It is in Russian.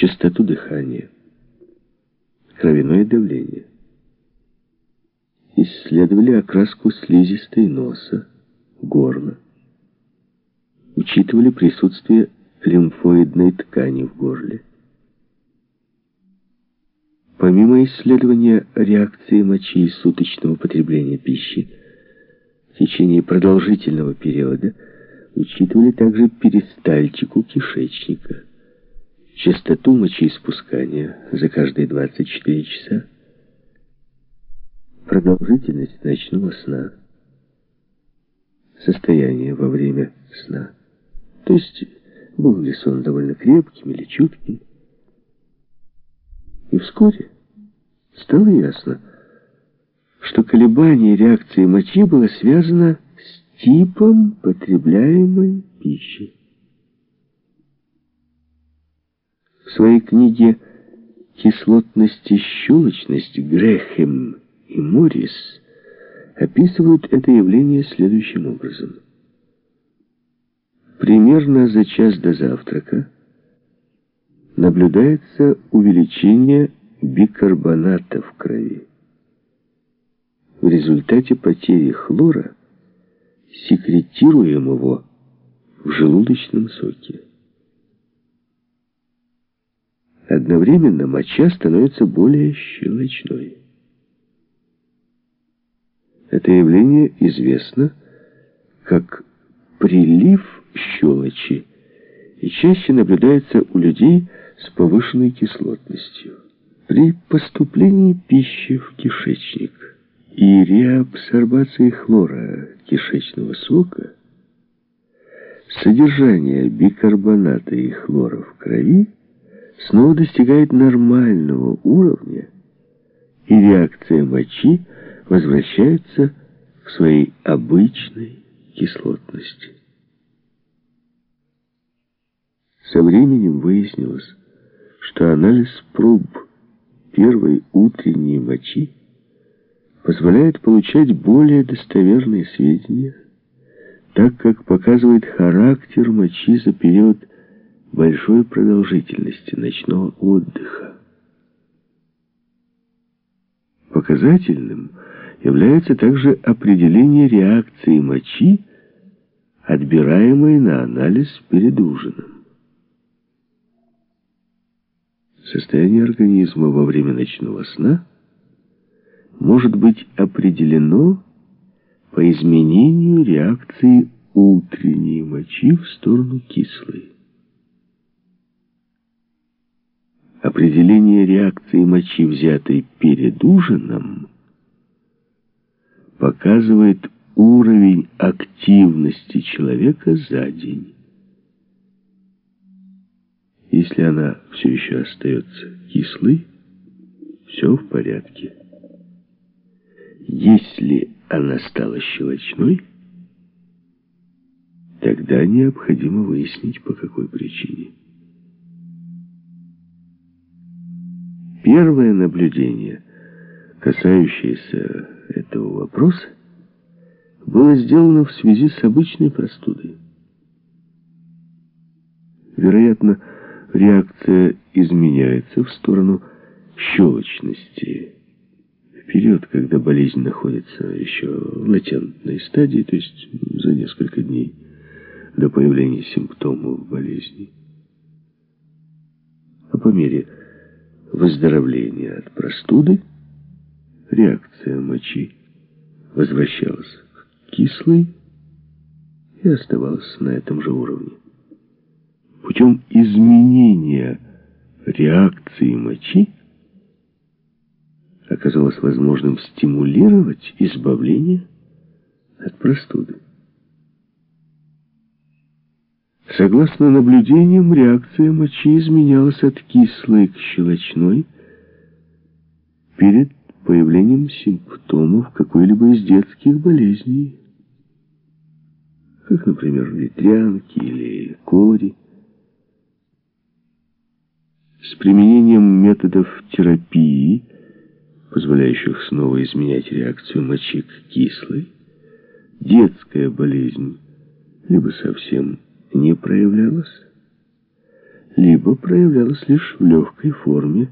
частоту дыхания, кровяное давление. Исследовали окраску слизистой носа, горла. Учитывали присутствие лимфоидной ткани в горле. Помимо исследования реакции мочи и суточного потребления пищи, в течение продолжительного периода учитывали также перистальтику кишечника, частоту мочеиспускания за каждые 24 часа, продолжительность ночного сна, состояние во время сна, то есть был ли сон довольно крепким или чутким. И вскоре стало ясно, что колебание реакции мочи было связано с типом потребляемой пищи. В своей книге «Кислотность и щелочность» Грехем и Моррис описывают это явление следующим образом. Примерно за час до завтрака наблюдается увеличение бикарбоната в крови. В результате потери хлора, секретируемого в желудочном соке. Одновременно моча становится более щелочной. Это явление известно как прилив щелочи и чаще наблюдается у людей с повышенной кислотностью. При поступлении пищи в кишечник и реабсорбации хлора кишечного сока содержание бикарбоната и хлора в крови снова достигает нормального уровня, и реакция мочи возвращается к своей обычной кислотности. Со временем выяснилось, что анализ проб первой утренней мочи позволяет получать более достоверные сведения, так как показывает характер мочи за период большой продолжительности ночного отдыха. Показательным является также определение реакции мочи, отбираемой на анализ перед ужином. Состояние организма во время ночного сна может быть определено по изменению реакции утренней мочи в сторону кислой. Определение реакции мочи, взятой перед ужином, показывает уровень активности человека за день. Если она все еще остается кислой, все в порядке. Если она стала щелочной, тогда необходимо выяснить, по какой причине. Первое наблюдение, касающееся этого вопроса, было сделано в связи с обычной простудой. Вероятно, реакция изменяется в сторону щелочности. В период, когда болезнь находится еще в латентной стадии, то есть за несколько дней до появления симптомов болезни. А по мере выздоровления от простуды реакция мочи возвращалась к кислой и оставалась на этом же уровне путем изменения реакции мочи оказалось возможным стимулировать избавление от простуды. Согласно наблюдениям, реакция мочи изменялась от кислой к щелочной перед появлением симптомов какой-либо из детских болезней, как, например, ветрянки или кори. С применением методов терапии, позволяющих снова изменять реакцию мочи к кислой, детская болезнь либо совсем не проявлялась, либо проявлялась лишь в легкой форме,